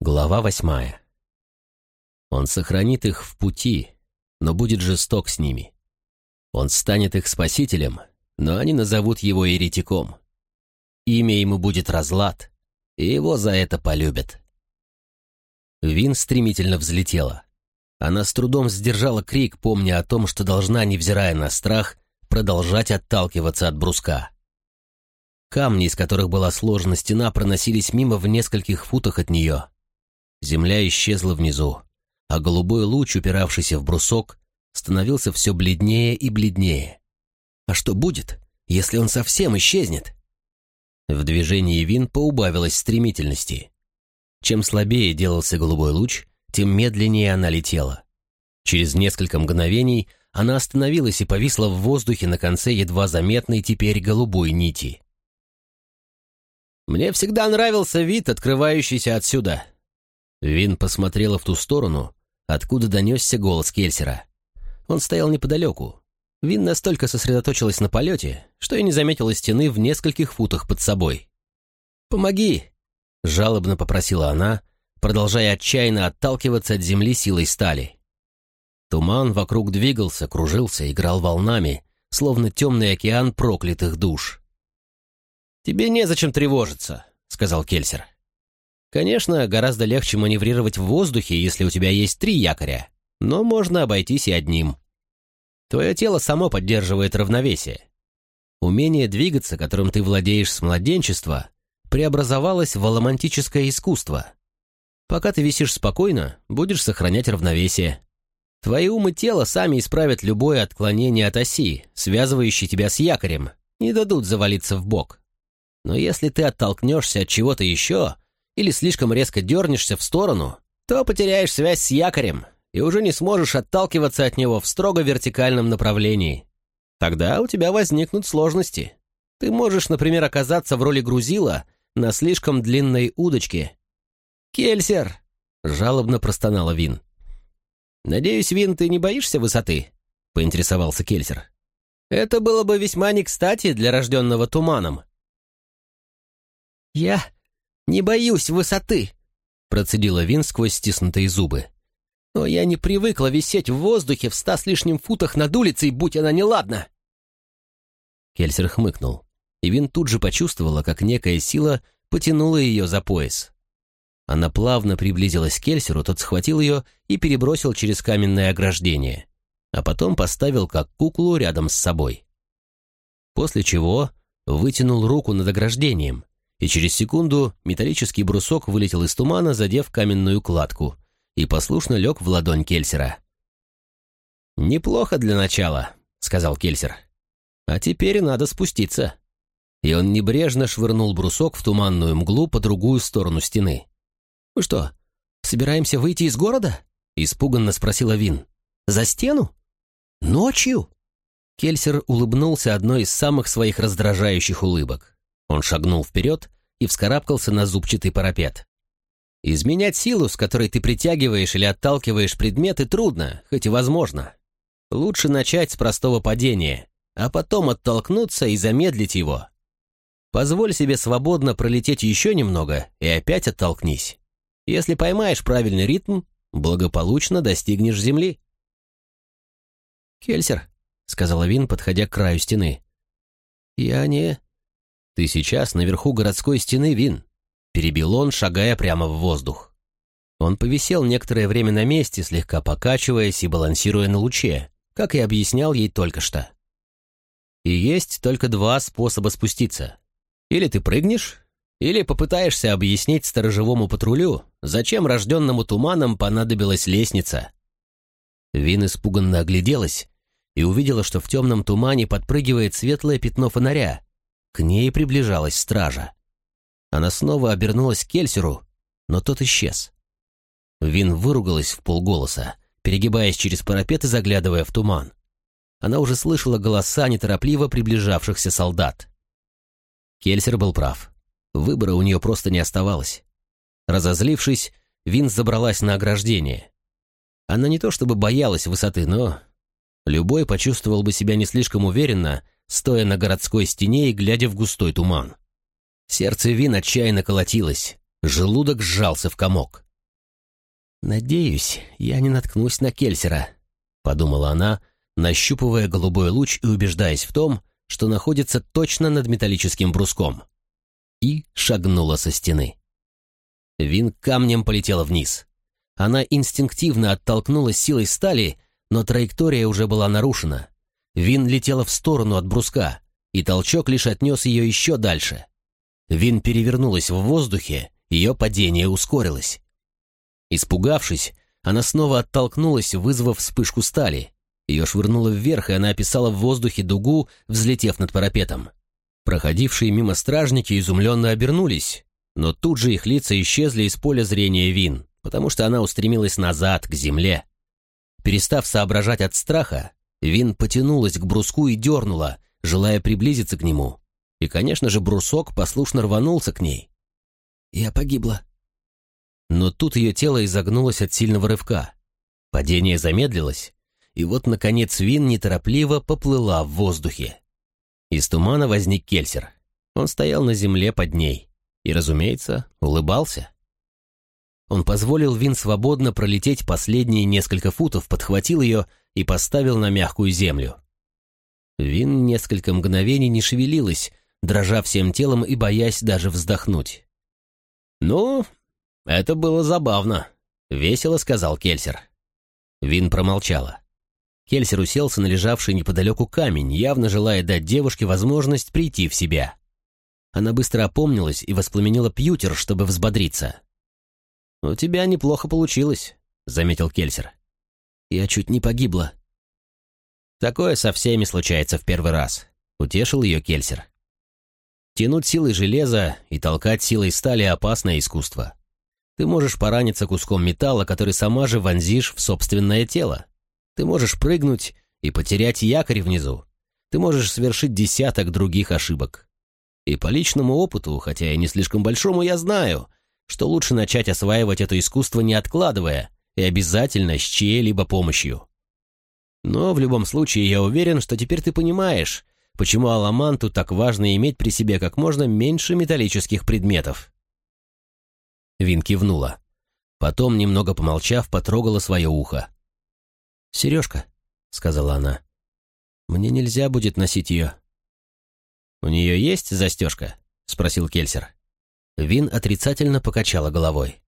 Глава восьмая. Он сохранит их в пути, но будет жесток с ними. Он станет их спасителем, но они назовут его еретиком. Имя ему будет разлад, и его за это полюбят. Вин стремительно взлетела. Она с трудом сдержала крик, помня о том, что должна, невзирая на страх, продолжать отталкиваться от бруска. Камни, из которых была сложена стена, проносились мимо в нескольких футах от нее. Земля исчезла внизу, а голубой луч, упиравшийся в брусок, становился все бледнее и бледнее. А что будет, если он совсем исчезнет? В движении вин поубавилось стремительности. Чем слабее делался голубой луч, тем медленнее она летела. Через несколько мгновений она остановилась и повисла в воздухе на конце едва заметной теперь голубой нити. «Мне всегда нравился вид, открывающийся отсюда», Вин посмотрела в ту сторону, откуда донесся голос Кельсера. Он стоял неподалеку. Вин настолько сосредоточилась на полете, что и не заметила стены в нескольких футах под собой. «Помоги!» — жалобно попросила она, продолжая отчаянно отталкиваться от земли силой стали. Туман вокруг двигался, кружился, играл волнами, словно темный океан проклятых душ. «Тебе незачем тревожиться», — сказал Кельсер. Конечно, гораздо легче маневрировать в воздухе, если у тебя есть три якоря, но можно обойтись и одним. Твое тело само поддерживает равновесие. Умение двигаться, которым ты владеешь с младенчества, преобразовалось в аломантическое искусство. Пока ты висишь спокойно, будешь сохранять равновесие. Твои ум и тело сами исправят любое отклонение от оси, связывающей тебя с якорем, не дадут завалиться в бок. Но если ты оттолкнешься от чего-то еще, или слишком резко дернешься в сторону, то потеряешь связь с якорем и уже не сможешь отталкиваться от него в строго вертикальном направлении. Тогда у тебя возникнут сложности. Ты можешь, например, оказаться в роли грузила на слишком длинной удочке. «Кельсер!» — жалобно простонала Вин. «Надеюсь, Вин, ты не боишься высоты?» — поинтересовался Кельсер. «Это было бы весьма не кстати для рожденного туманом». «Я «Не боюсь высоты!» — процедила Вин сквозь стиснутые зубы. «Но я не привыкла висеть в воздухе в ста с лишним футах над улицей, будь она неладна!» Кельсер хмыкнул, и Вин тут же почувствовала, как некая сила потянула ее за пояс. Она плавно приблизилась к Кельсеру, тот схватил ее и перебросил через каменное ограждение, а потом поставил как куклу рядом с собой. После чего вытянул руку над ограждением, и через секунду металлический брусок вылетел из тумана, задев каменную кладку, и послушно лег в ладонь Кельсера. «Неплохо для начала», — сказал Кельсер. «А теперь надо спуститься». И он небрежно швырнул брусок в туманную мглу по другую сторону стены. «Мы что, собираемся выйти из города?» — испуганно спросила Вин. «За стену? Ночью?» Кельсер улыбнулся одной из самых своих раздражающих улыбок. Он шагнул вперед и вскарабкался на зубчатый парапет. Изменять силу, с которой ты притягиваешь или отталкиваешь предметы, трудно, хоть и возможно. Лучше начать с простого падения, а потом оттолкнуться и замедлить его. Позволь себе свободно пролететь еще немного и опять оттолкнись. Если поймаешь правильный ритм, благополучно достигнешь земли. «Кельсер», — сказала Вин, подходя к краю стены. «Я не...» «Ты сейчас наверху городской стены, Вин», — перебил он, шагая прямо в воздух. Он повисел некоторое время на месте, слегка покачиваясь и балансируя на луче, как и объяснял ей только что. И есть только два способа спуститься. Или ты прыгнешь, или попытаешься объяснить сторожевому патрулю, зачем рожденному туманом понадобилась лестница. Вин испуганно огляделась и увидела, что в темном тумане подпрыгивает светлое пятно фонаря, к ней приближалась стража. Она снова обернулась к Кельсеру, но тот исчез. Вин выругалась в полголоса, перегибаясь через парапет и заглядывая в туман. Она уже слышала голоса неторопливо приближавшихся солдат. Кельсер был прав. Выбора у нее просто не оставалось. Разозлившись, Вин забралась на ограждение. Она не то чтобы боялась высоты, но... Любой почувствовал бы себя не слишком уверенно, стоя на городской стене и глядя в густой туман. Сердце Вин отчаянно колотилось, желудок сжался в комок. «Надеюсь, я не наткнусь на Кельсера», — подумала она, нащупывая голубой луч и убеждаясь в том, что находится точно над металлическим бруском. И шагнула со стены. Вин камнем полетела вниз. Она инстинктивно оттолкнулась силой стали, но траектория уже была нарушена. Вин летела в сторону от бруска, и толчок лишь отнес ее еще дальше. Вин перевернулась в воздухе, ее падение ускорилось. Испугавшись, она снова оттолкнулась, вызвав вспышку стали. Ее швырнуло вверх, и она описала в воздухе дугу, взлетев над парапетом. Проходившие мимо стражники изумленно обернулись, но тут же их лица исчезли из поля зрения Вин, потому что она устремилась назад, к земле. Перестав соображать от страха, Вин потянулась к бруску и дернула, желая приблизиться к нему. И, конечно же, брусок послушно рванулся к ней. «Я погибла». Но тут ее тело изогнулось от сильного рывка. Падение замедлилось, и вот, наконец, Вин неторопливо поплыла в воздухе. Из тумана возник Кельсер. Он стоял на земле под ней и, разумеется, улыбался. Он позволил Вин свободно пролететь последние несколько футов, подхватил ее и поставил на мягкую землю. Вин несколько мгновений не шевелилась, дрожа всем телом и боясь даже вздохнуть. «Ну, это было забавно», — весело сказал Кельсер. Вин промолчала. Кельсер уселся на лежавший неподалеку камень, явно желая дать девушке возможность прийти в себя. Она быстро опомнилась и воспламенила пьютер, чтобы взбодриться. «У тебя неплохо получилось», — заметил Кельсер. «Я чуть не погибла». «Такое со всеми случается в первый раз», — утешил ее Кельсер. Тянуть силой железа и толкать силой стали — опасное искусство. Ты можешь пораниться куском металла, который сама же вонзишь в собственное тело. Ты можешь прыгнуть и потерять якорь внизу. Ты можешь совершить десяток других ошибок. И по личному опыту, хотя и не слишком большому, я знаю, что лучше начать осваивать это искусство не откладывая и обязательно с чьей-либо помощью. Но в любом случае я уверен, что теперь ты понимаешь, почему Аламанту так важно иметь при себе как можно меньше металлических предметов. Вин кивнула. Потом, немного помолчав, потрогала свое ухо. «Сережка», — сказала она, — «мне нельзя будет носить ее». «У нее есть застежка?» — спросил Кельсер. Вин отрицательно покачала головой.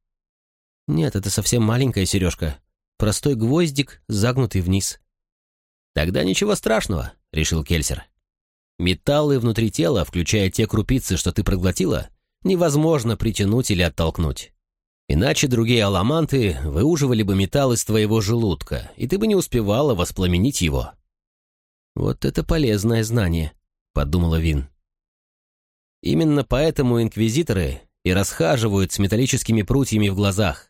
«Нет, это совсем маленькая сережка. Простой гвоздик, загнутый вниз». «Тогда ничего страшного», — решил Кельсер. Металлы внутри тела, включая те крупицы, что ты проглотила, невозможно притянуть или оттолкнуть. Иначе другие аламанты выуживали бы металл из твоего желудка, и ты бы не успевала воспламенить его. «Вот это полезное знание», — подумала Вин. Именно поэтому инквизиторы и расхаживают с металлическими прутьями в глазах.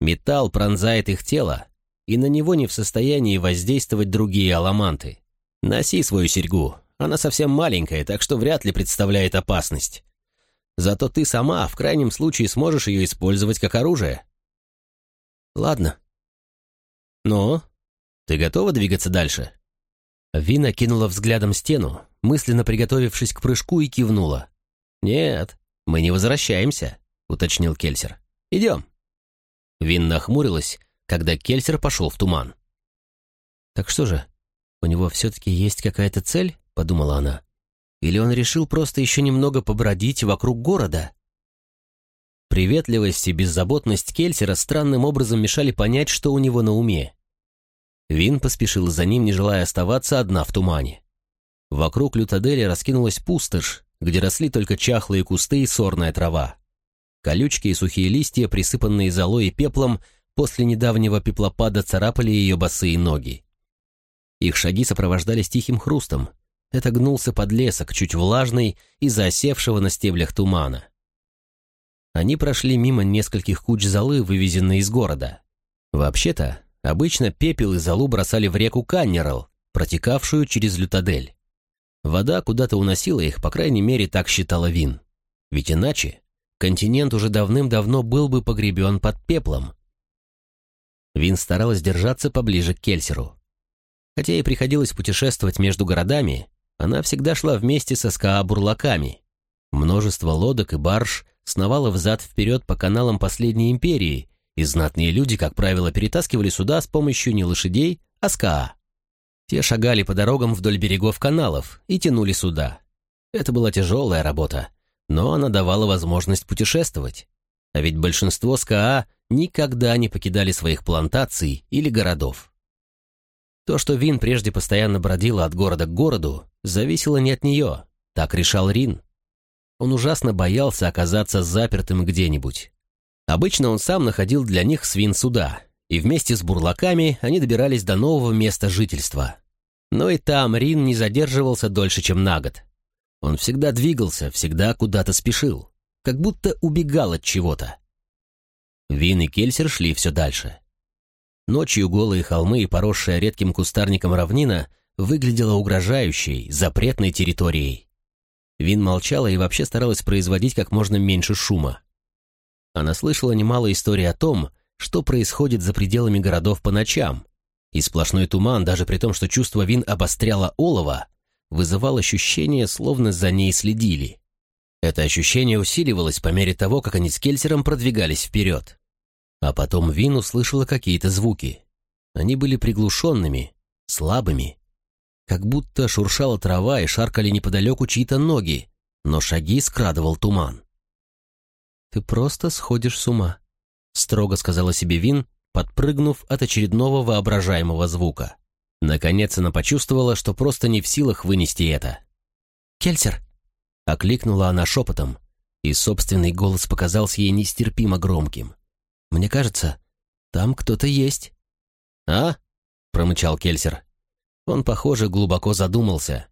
Металл пронзает их тело, и на него не в состоянии воздействовать другие аламанты. Носи свою серьгу, она совсем маленькая, так что вряд ли представляет опасность. Зато ты сама в крайнем случае сможешь ее использовать как оружие. Ладно. Но ты готова двигаться дальше? Вина кинула взглядом стену, мысленно приготовившись к прыжку и кивнула. «Нет, мы не возвращаемся», — уточнил Кельсер. «Идем». Вин нахмурилась, когда Кельсер пошел в туман. «Так что же, у него все-таки есть какая-то цель?» подумала она. Или он решил просто еще немного побродить вокруг города? Приветливость и беззаботность Кельсера странным образом мешали понять, что у него на уме. Вин поспешил за ним, не желая оставаться одна в тумане. Вокруг Лютадели раскинулась пустошь, где росли только чахлые кусты и сорная трава. Колючки и сухие листья, присыпанные золой и пеплом, после недавнего пеплопада царапали ее босые ноги. Их шаги сопровождались тихим хрустом, это гнулся подлесок, чуть влажный, из-за осевшего на стеблях тумана. Они прошли мимо нескольких куч золы, вывезенной из города. Вообще-то, обычно пепел и золу бросали в реку Каннерал, протекавшую через Лютадель. Вода куда-то уносила их, по крайней мере, так считала Вин. Ведь иначе континент уже давным-давно был бы погребен под пеплом. Вин старалась держаться поближе к Кельсеру. Хотя и приходилось путешествовать между городами, она всегда шла вместе со СКА-бурлаками. Множество лодок и барж сновало взад-вперед по каналам последней империи, и знатные люди, как правило, перетаскивали суда с помощью не лошадей, а СКА. Те шагали по дорогам вдоль берегов каналов и тянули суда. Это была тяжелая работа, но она давала возможность путешествовать. А ведь большинство СКА никогда не покидали своих плантаций или городов. То, что Вин прежде постоянно бродила от города к городу, зависело не от нее, так решал Рин. Он ужасно боялся оказаться запертым где-нибудь. Обычно он сам находил для них свин суда, и вместе с бурлаками они добирались до нового места жительства. Но и там Рин не задерживался дольше, чем на год. Он всегда двигался, всегда куда-то спешил, как будто убегал от чего-то. Вин и Кельсер шли все дальше. Ночью голые холмы и поросшая редким кустарником равнина выглядела угрожающей, запретной территорией. Вин молчала и вообще старалась производить как можно меньше шума. Она слышала немало историй о том, что происходит за пределами городов по ночам, и сплошной туман, даже при том, что чувство Вин обостряло олово, вызывал ощущение, словно за ней следили. Это ощущение усиливалось по мере того, как они с Кельсером продвигались вперед. А потом Вин услышала какие-то звуки. Они были приглушенными, слабыми. Как будто шуршала трава и шаркали неподалеку чьи-то ноги, но шаги скрадывал туман. «Ты просто сходишь с ума», — строго сказала себе Вин, подпрыгнув от очередного воображаемого звука. Наконец она почувствовала, что просто не в силах вынести это. «Кельсер!» — окликнула она шепотом, и собственный голос показался ей нестерпимо громким. Мне кажется, там кто-то есть». «А?» — промычал Кельсер. Он, похоже, глубоко задумался.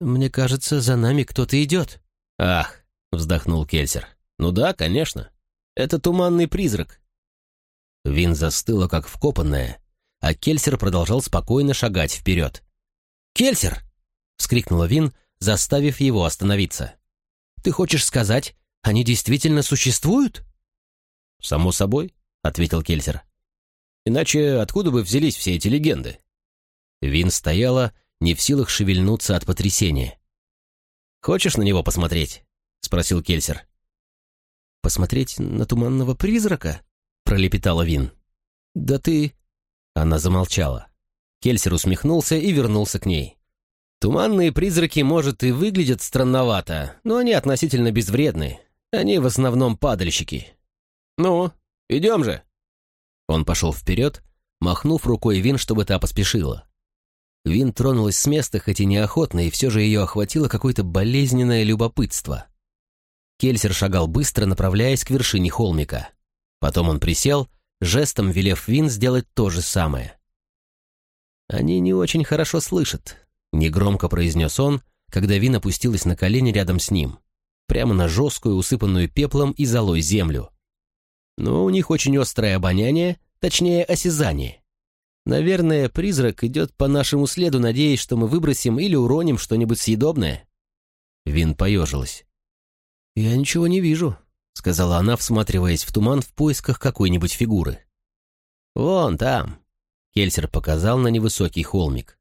«Мне кажется, за нами кто-то идет». «Ах!» — вздохнул Кельсер. «Ну да, конечно. Это туманный призрак». Вин застыла, как вкопанная, а Кельсер продолжал спокойно шагать вперед. «Кельсер!» — вскрикнула Вин, заставив его остановиться. «Ты хочешь сказать, они действительно существуют?» «Само собой», — ответил Кельсер. «Иначе откуда бы взялись все эти легенды?» Вин стояла, не в силах шевельнуться от потрясения. «Хочешь на него посмотреть?» — спросил Кельсер. «Посмотреть на туманного призрака?» — пролепетала Вин. «Да ты...» Она замолчала. Кельсер усмехнулся и вернулся к ней. «Туманные призраки, может, и выглядят странновато, но они относительно безвредны. Они в основном падальщики. «Ну, идем же!» Он пошел вперед, махнув рукой Вин, чтобы та поспешила. Вин тронулась с места, хоть и неохотно, и все же ее охватило какое-то болезненное любопытство. Кельсер шагал быстро, направляясь к вершине холмика. Потом он присел, жестом велев Вин сделать то же самое. «Они не очень хорошо слышат», — негромко произнес он, когда Вин опустилась на колени рядом с ним, прямо на жесткую, усыпанную пеплом и золой землю но у них очень острое обоняние, точнее осязание. Наверное, призрак идет по нашему следу, надеясь, что мы выбросим или уроним что-нибудь съедобное. Вин поежилась. «Я ничего не вижу», — сказала она, всматриваясь в туман в поисках какой-нибудь фигуры. «Вон там», — Кельсер показал на невысокий холмик.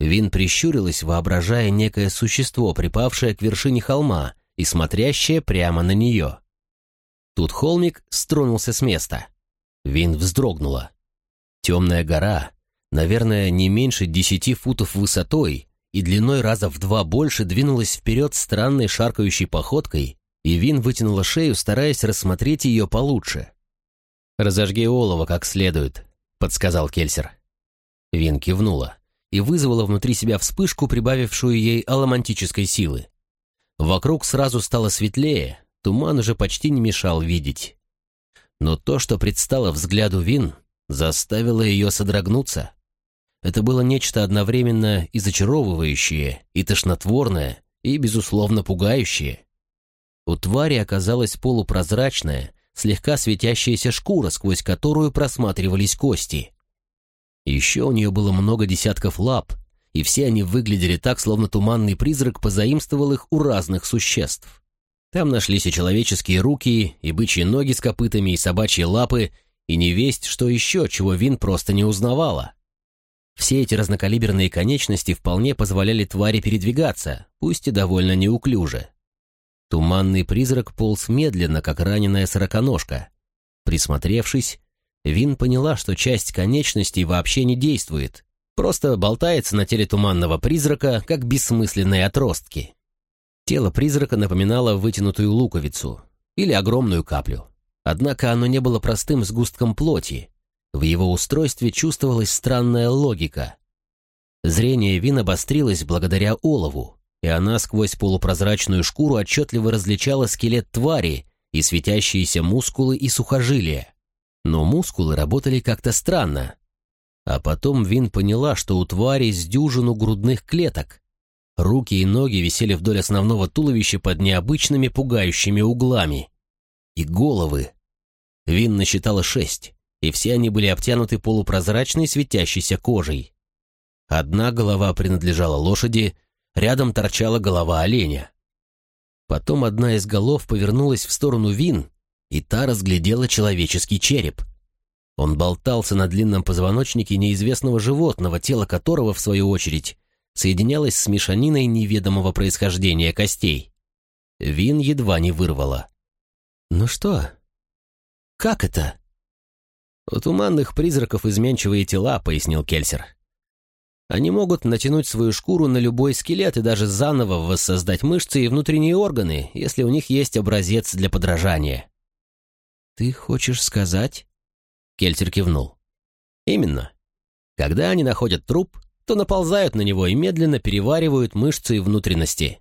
Вин прищурилась, воображая некое существо, припавшее к вершине холма и смотрящее прямо на нее. Тут холмик стронулся с места. Вин вздрогнула. Темная гора, наверное, не меньше десяти футов высотой и длиной раза в два больше двинулась вперед странной шаркающей походкой, и Вин вытянула шею, стараясь рассмотреть ее получше. «Разожги олово как следует», — подсказал Кельсер. Вин кивнула и вызвала внутри себя вспышку, прибавившую ей аламантической силы. Вокруг сразу стало светлее, Туман уже почти не мешал видеть. Но то, что предстало взгляду Вин, заставило ее содрогнуться. Это было нечто одновременно и зачаровывающее, и тошнотворное, и, безусловно, пугающее. У твари оказалась полупрозрачная, слегка светящаяся шкура, сквозь которую просматривались кости. Еще у нее было много десятков лап, и все они выглядели так, словно туманный призрак позаимствовал их у разных существ. Там нашлись и человеческие руки, и бычьи ноги с копытами, и собачьи лапы, и невесть, что еще, чего Вин просто не узнавала. Все эти разнокалиберные конечности вполне позволяли твари передвигаться, пусть и довольно неуклюже. Туманный призрак полз медленно, как раненая сороконожка. Присмотревшись, Вин поняла, что часть конечностей вообще не действует, просто болтается на теле туманного призрака, как бессмысленные отростки. Тело призрака напоминало вытянутую луковицу или огромную каплю. Однако оно не было простым сгустком плоти. В его устройстве чувствовалась странная логика. Зрение Вин обострилось благодаря олову, и она сквозь полупрозрачную шкуру отчетливо различала скелет твари и светящиеся мускулы и сухожилия. Но мускулы работали как-то странно. А потом Вин поняла, что у твари с дюжину грудных клеток. Руки и ноги висели вдоль основного туловища под необычными пугающими углами. И головы. Вин насчитала шесть, и все они были обтянуты полупрозрачной светящейся кожей. Одна голова принадлежала лошади, рядом торчала голова оленя. Потом одна из голов повернулась в сторону Вин, и та разглядела человеческий череп. Он болтался на длинном позвоночнике неизвестного животного, тело которого, в свою очередь, соединялось с мешаниной неведомого происхождения костей. Вин едва не вырвала. «Ну что? Как это?» «У туманных призраков изменчивые тела», — пояснил Кельсер. Они могут натянуть свою шкуру на любой скелет и даже заново воссоздать мышцы и внутренние органы, если у них есть образец для подражания. «Ты хочешь сказать?» Кельтер кивнул. «Именно. Когда они находят труп, то наползают на него и медленно переваривают мышцы и внутренности.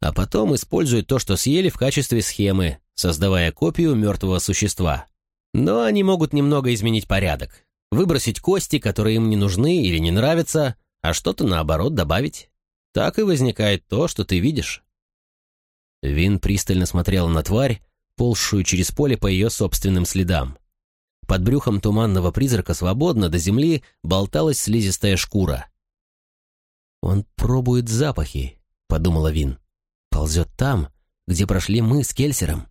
А потом используют то, что съели в качестве схемы, создавая копию мертвого существа. Но они могут немного изменить порядок, выбросить кости, которые им не нужны или не нравятся, а что-то наоборот добавить. Так и возникает то, что ты видишь. Вин пристально смотрел на тварь, ползшую через поле по ее собственным следам. Под брюхом туманного призрака свободно до земли болталась слизистая шкура. «Он пробует запахи», — подумала Вин. «Ползет там, где прошли мы с Кельсером».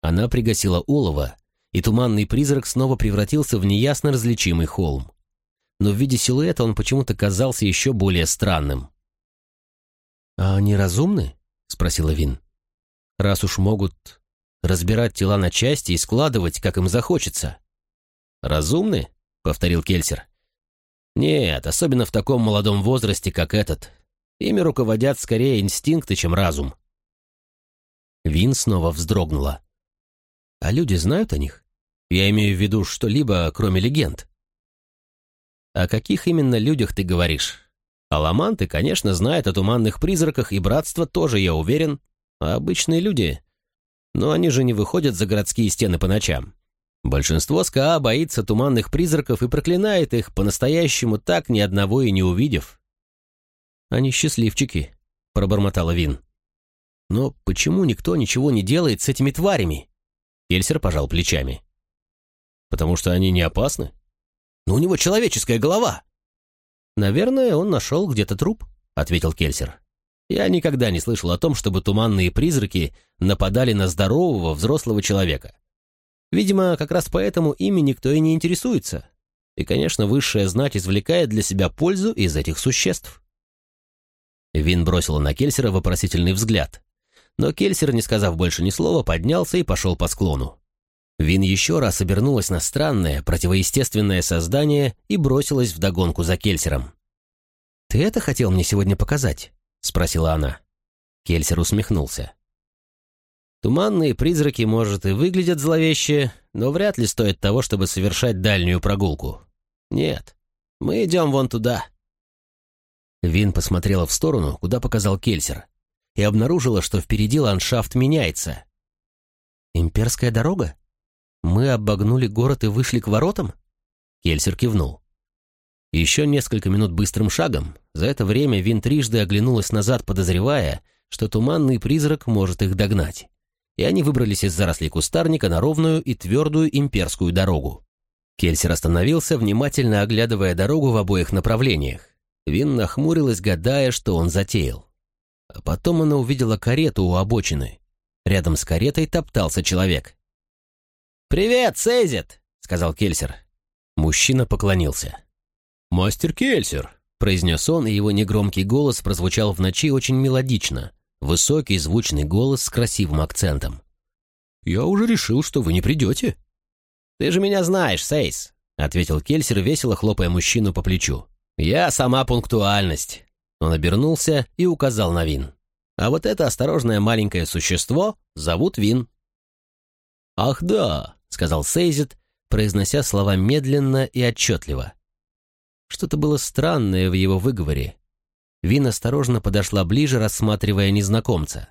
Она пригасила олово и туманный призрак снова превратился в неясно различимый холм. Но в виде силуэта он почему-то казался еще более странным. «А они разумны?» — спросила Вин. «Раз уж могут разбирать тела на части и складывать, как им захочется». «Разумны?» — повторил Кельсер. «Нет, особенно в таком молодом возрасте, как этот. Ими руководят скорее инстинкты, чем разум». Вин снова вздрогнула. «А люди знают о них?» Я имею в виду что-либо, кроме легенд. О каких именно людях ты говоришь? Аламанты, конечно, знают о туманных призраках, и братство тоже, я уверен. А обычные люди... Но они же не выходят за городские стены по ночам. Большинство СКА боится туманных призраков и проклинает их, по-настоящему так ни одного и не увидев. «Они счастливчики», — пробормотала Вин. «Но почему никто ничего не делает с этими тварями?» Кельсер пожал плечами. Потому что они не опасны? Но у него человеческая голова. Наверное, он нашел где-то труп, ответил Кельсер. Я никогда не слышал о том, чтобы туманные призраки нападали на здорового взрослого человека. Видимо, как раз поэтому ими никто и не интересуется. И, конечно, высшая знать извлекает для себя пользу из этих существ. Вин бросила на Кельсера вопросительный взгляд. Но Кельсер, не сказав больше ни слова, поднялся и пошел по склону. Вин еще раз обернулась на странное, противоестественное создание и бросилась вдогонку за Кельсером. «Ты это хотел мне сегодня показать?» — спросила она. Кельсер усмехнулся. «Туманные призраки, может, и выглядят зловеще, но вряд ли стоят того, чтобы совершать дальнюю прогулку. Нет, мы идем вон туда». Вин посмотрела в сторону, куда показал Кельсер, и обнаружила, что впереди ландшафт меняется. «Имперская дорога?» «Мы обогнули город и вышли к воротам?» Кельсер кивнул. Еще несколько минут быстрым шагом. За это время Вин трижды оглянулась назад, подозревая, что туманный призрак может их догнать. И они выбрались из зарослей кустарника на ровную и твердую имперскую дорогу. Кельсер остановился, внимательно оглядывая дорогу в обоих направлениях. Вин нахмурилась, гадая, что он затеял. А потом она увидела карету у обочины. Рядом с каретой топтался человек. «Привет, Сейзит!» — сказал Кельсер. Мужчина поклонился. «Мастер Кельсер!» — произнес он, и его негромкий голос прозвучал в ночи очень мелодично. Высокий, звучный голос с красивым акцентом. «Я уже решил, что вы не придете». «Ты же меня знаешь, Сейс», — ответил Кельсер, весело хлопая мужчину по плечу. «Я сама пунктуальность». Он обернулся и указал на Вин. «А вот это осторожное маленькое существо зовут Вин». «Ах да», — сказал Сейзит, произнося слова медленно и отчетливо. Что-то было странное в его выговоре. Вин осторожно подошла ближе, рассматривая незнакомца.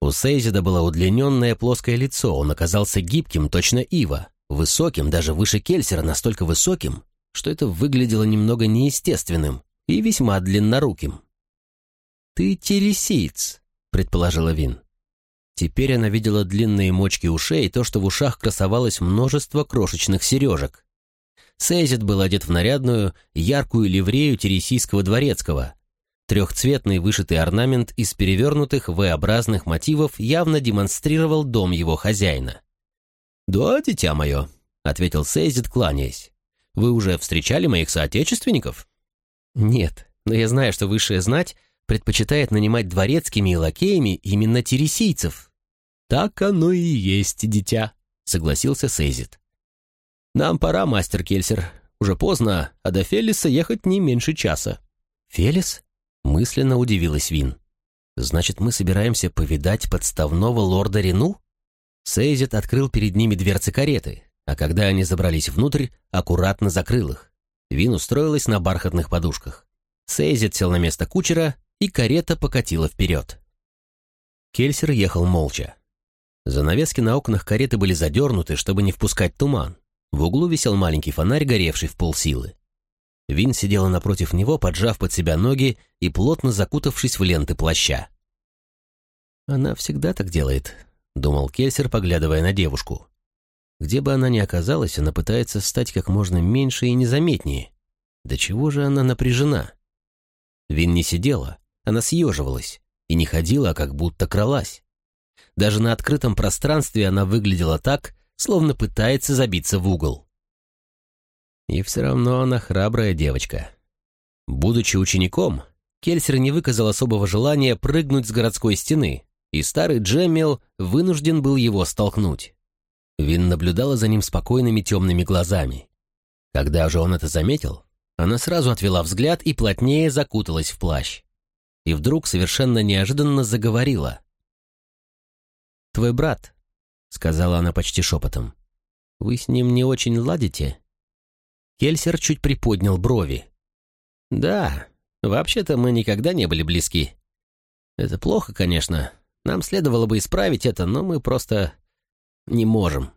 У Сейзида было удлиненное плоское лицо, он оказался гибким, точно ива, высоким, даже выше Кельсера, настолько высоким, что это выглядело немного неестественным и весьма длинноруким. «Ты тересиец», — предположила Вин. Теперь она видела длинные мочки ушей и то, что в ушах красовалось множество крошечных сережек. Сейзит был одет в нарядную, яркую ливрею тересийского дворецкого, Трехцветный вышитый орнамент из перевернутых V-образных мотивов явно демонстрировал дом его хозяина. «Да, дитя мое», — ответил Сейзит, кланяясь. «Вы уже встречали моих соотечественников?» «Нет, но я знаю, что высшая знать предпочитает нанимать дворецкими и лакеями именно тересийцев». «Так оно и есть, дитя», — согласился Сейзит. «Нам пора, мастер Кельсер. Уже поздно, а до Фелиса ехать не меньше часа». «Фелис?» Мысленно удивилась Вин. «Значит, мы собираемся повидать подставного лорда Рену?» Сейзет открыл перед ними дверцы кареты, а когда они забрались внутрь, аккуратно закрыл их. Вин устроилась на бархатных подушках. Сейзет сел на место кучера, и карета покатила вперед. Кельсер ехал молча. Занавески на окнах кареты были задернуты, чтобы не впускать туман. В углу висел маленький фонарь, горевший в полсилы. Вин сидела напротив него, поджав под себя ноги и плотно закутавшись в ленты плаща. «Она всегда так делает», — думал Кельсер, поглядывая на девушку. «Где бы она ни оказалась, она пытается стать как можно меньше и незаметнее. До чего же она напряжена?» Вин не сидела, она съеживалась и не ходила, а как будто кралась. Даже на открытом пространстве она выглядела так, словно пытается забиться в угол. И все равно она храбрая девочка. Будучи учеником, Кельсер не выказал особого желания прыгнуть с городской стены, и старый Джеммел вынужден был его столкнуть. Вин наблюдала за ним спокойными темными глазами. Когда же он это заметил, она сразу отвела взгляд и плотнее закуталась в плащ. И вдруг совершенно неожиданно заговорила. «Твой брат», — сказала она почти шепотом, — «вы с ним не очень ладите?» Кельсер чуть приподнял брови. «Да, вообще-то мы никогда не были близки. Это плохо, конечно. Нам следовало бы исправить это, но мы просто не можем».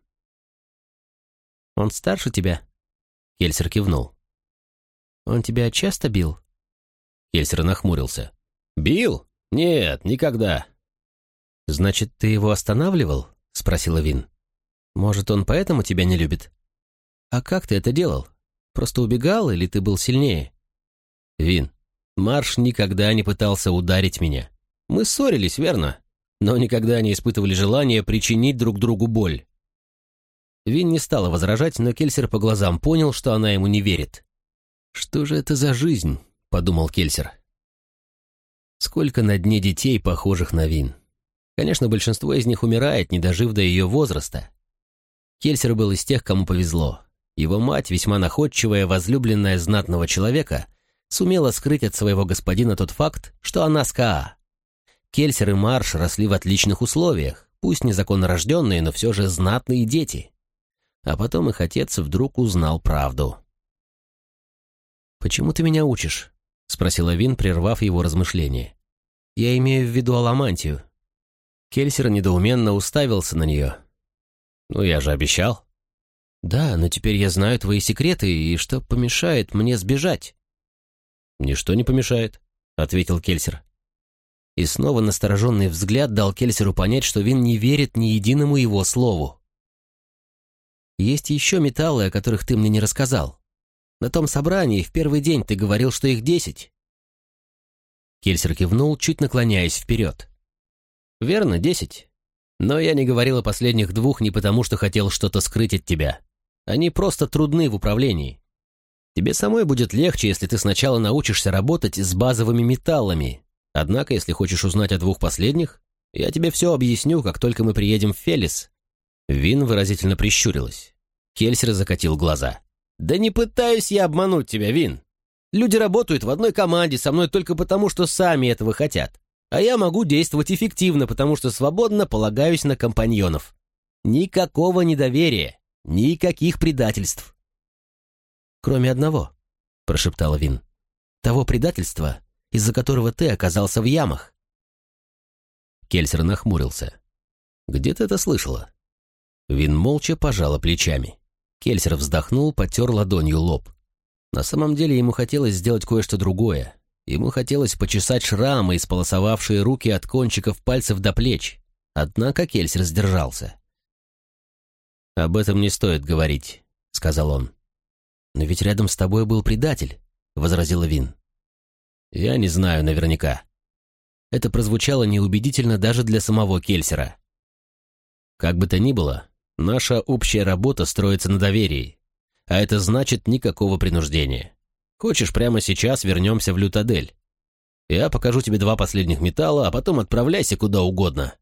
«Он старше тебя?» Кельсер кивнул. «Он тебя часто бил?» Кельсер нахмурился. «Бил? Нет, никогда». «Значит, ты его останавливал?» — спросила Вин. «Может, он поэтому тебя не любит?» «А как ты это делал? Просто убегал или ты был сильнее?» «Вин, Марш никогда не пытался ударить меня. Мы ссорились, верно? Но никогда не испытывали желания причинить друг другу боль». Вин не стала возражать, но Кельсер по глазам понял, что она ему не верит. «Что же это за жизнь?» — подумал Кельсер. Сколько на дне детей, похожих на Вин. Конечно, большинство из них умирает, не дожив до ее возраста. Кельсер был из тех, кому повезло. Его мать, весьма находчивая, возлюбленная знатного человека, сумела скрыть от своего господина тот факт, что она с Каа. Кельсер и Марш росли в отличных условиях, пусть незаконно рожденные, но все же знатные дети. А потом их отец вдруг узнал правду. «Почему ты меня учишь?» — спросила Вин, прервав его размышления. «Я имею в виду аламантию». Кельсер недоуменно уставился на нее. «Ну, я же обещал». «Да, но теперь я знаю твои секреты, и что помешает мне сбежать?» «Ничто не помешает», — ответил Кельсер. И снова настороженный взгляд дал Кельсеру понять, что Вин не верит ни единому его слову. «Есть еще металлы, о которых ты мне не рассказал. На том собрании в первый день ты говорил, что их десять». Кельсер кивнул, чуть наклоняясь вперед. «Верно, десять. Но я не говорил о последних двух не потому, что хотел что-то скрыть от тебя. Они просто трудны в управлении. Тебе самой будет легче, если ты сначала научишься работать с базовыми металлами. Однако, если хочешь узнать о двух последних, я тебе все объясню, как только мы приедем в Фелис». Вин выразительно прищурилась. Кельсер закатил глаза. «Да не пытаюсь я обмануть тебя, Вин. Люди работают в одной команде со мной только потому, что сами этого хотят. А я могу действовать эффективно, потому что свободно полагаюсь на компаньонов. Никакого недоверия, никаких предательств». «Кроме одного», — прошептала Вин. «Того предательства, из-за которого ты оказался в ямах». Кельсер нахмурился. «Где ты это слышала?» Вин молча пожала плечами. Кельсер вздохнул, потер ладонью лоб. На самом деле ему хотелось сделать кое-что другое. Ему хотелось почесать шрамы, исполосовавшие руки от кончиков пальцев до плеч. Однако Кельсер сдержался. «Об этом не стоит говорить», — сказал он. «Но ведь рядом с тобой был предатель», — возразила Вин. «Я не знаю наверняка». Это прозвучало неубедительно даже для самого Кельсера. Как бы то ни было, наша общая работа строится на доверии, а это значит никакого принуждения. Хочешь, прямо сейчас вернемся в Лютадель? Я покажу тебе два последних металла, а потом отправляйся куда угодно».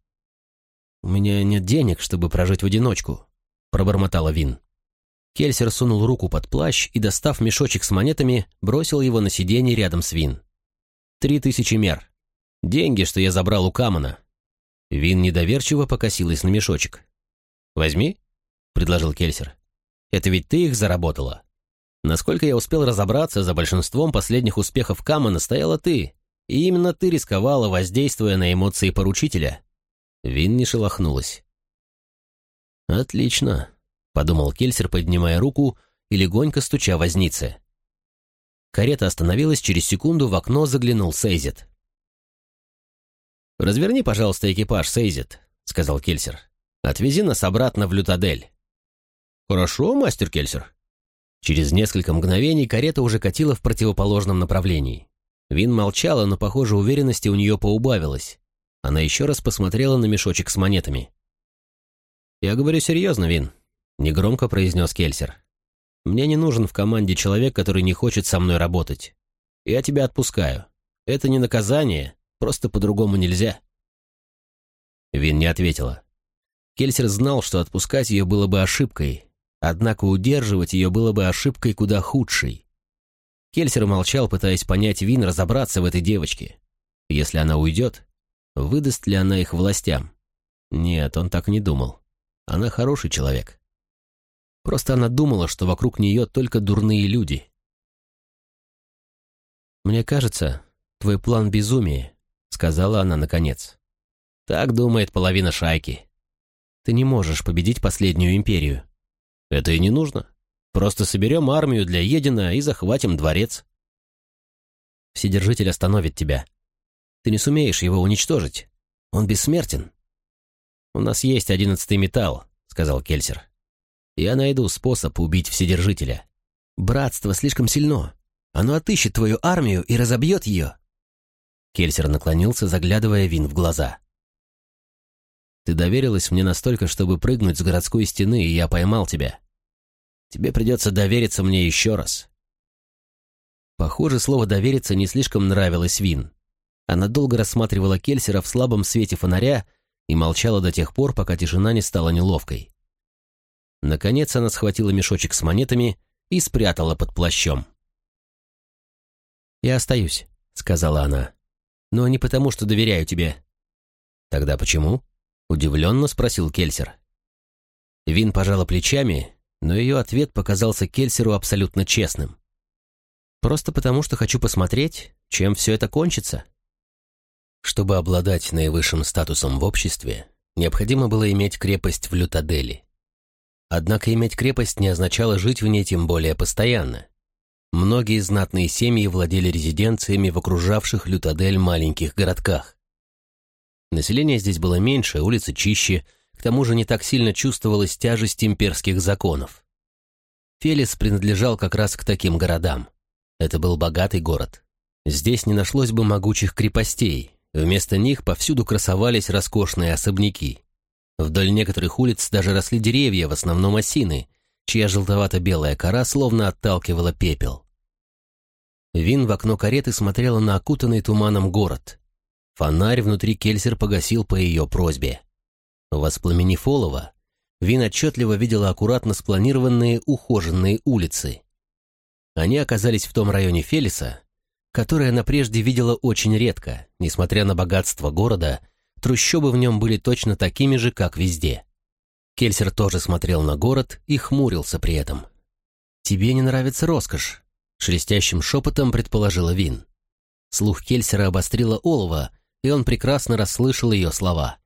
«У меня нет денег, чтобы прожить в одиночку», — пробормотала Вин. Кельсер сунул руку под плащ и, достав мешочек с монетами, бросил его на сиденье рядом с Вин. «Три тысячи мер. Деньги, что я забрал у Камана. Вин недоверчиво покосилась на мешочек. «Возьми», — предложил Кельсер. «Это ведь ты их заработала. Насколько я успел разобраться, за большинством последних успехов Камана стояла ты, и именно ты рисковала, воздействуя на эмоции поручителя». Вин не шелохнулась. «Отлично», — подумал Кельсер, поднимая руку и легонько стуча вознице. Карета остановилась, через секунду в окно заглянул Сейзет. «Разверни, пожалуйста, экипаж, Сейзит», — сказал Кельсер. «Отвези нас обратно в Лютадель». «Хорошо, мастер Кельсер». Через несколько мгновений карета уже катила в противоположном направлении. Вин молчала, но, похоже, уверенности у нее поубавилось. Она еще раз посмотрела на мешочек с монетами. «Я говорю серьезно, Вин», — негромко произнес Кельсер. «Мне не нужен в команде человек, который не хочет со мной работать. Я тебя отпускаю. Это не наказание, Просто по-другому нельзя». Вин не ответила. Кельсер знал, что отпускать ее было бы ошибкой, однако удерживать ее было бы ошибкой куда худшей. Кельсер молчал, пытаясь понять Вин, разобраться в этой девочке. Если она уйдет, выдаст ли она их властям? Нет, он так не думал. Она хороший человек. Просто она думала, что вокруг нее только дурные люди. «Мне кажется, твой план безумие», сказала она наконец. Так думает половина шайки. Ты не можешь победить последнюю империю. Это и не нужно. Просто соберем армию для Едина и захватим дворец. Вседержитель остановит тебя. Ты не сумеешь его уничтожить. Он бессмертен. У нас есть одиннадцатый металл, сказал Кельсер. Я найду способ убить Вседержителя. Братство слишком сильно. Оно отыщет твою армию и разобьет ее. Кельсер наклонился, заглядывая Вин в глаза. «Ты доверилась мне настолько, чтобы прыгнуть с городской стены, и я поймал тебя. Тебе придется довериться мне еще раз». Похоже, слово «довериться» не слишком нравилось Вин. Она долго рассматривала Кельсера в слабом свете фонаря и молчала до тех пор, пока тишина не стала неловкой. Наконец она схватила мешочек с монетами и спрятала под плащом. «Я остаюсь», — сказала она но не потому, что доверяю тебе». «Тогда почему?» — удивленно спросил Кельсер. Вин пожала плечами, но ее ответ показался Кельсеру абсолютно честным. «Просто потому, что хочу посмотреть, чем все это кончится». Чтобы обладать наивысшим статусом в обществе, необходимо было иметь крепость в Лютадели. Однако иметь крепость не означало жить в ней тем более постоянно. Многие знатные семьи владели резиденциями в окружавших Лютадель маленьких городках. Население здесь было меньше, улицы чище, к тому же не так сильно чувствовалась тяжесть имперских законов. Фелис принадлежал как раз к таким городам. Это был богатый город. Здесь не нашлось бы могучих крепостей, вместо них повсюду красовались роскошные особняки. Вдоль некоторых улиц даже росли деревья, в основном осины, чья желтовато-белая кора словно отталкивала пепел. Вин в окно кареты смотрела на окутанный туманом город. Фонарь внутри Кельсер погасил по ее просьбе. Воспламенив олово, Вин отчетливо видела аккуратно спланированные ухоженные улицы. Они оказались в том районе Фелиса, который она прежде видела очень редко, несмотря на богатство города, трущобы в нем были точно такими же, как везде. Кельсер тоже смотрел на город и хмурился при этом. «Тебе не нравится роскошь», — шелестящим шепотом предположила Вин. Слух Кельсера обострила олова, и он прекрасно расслышал ее слова.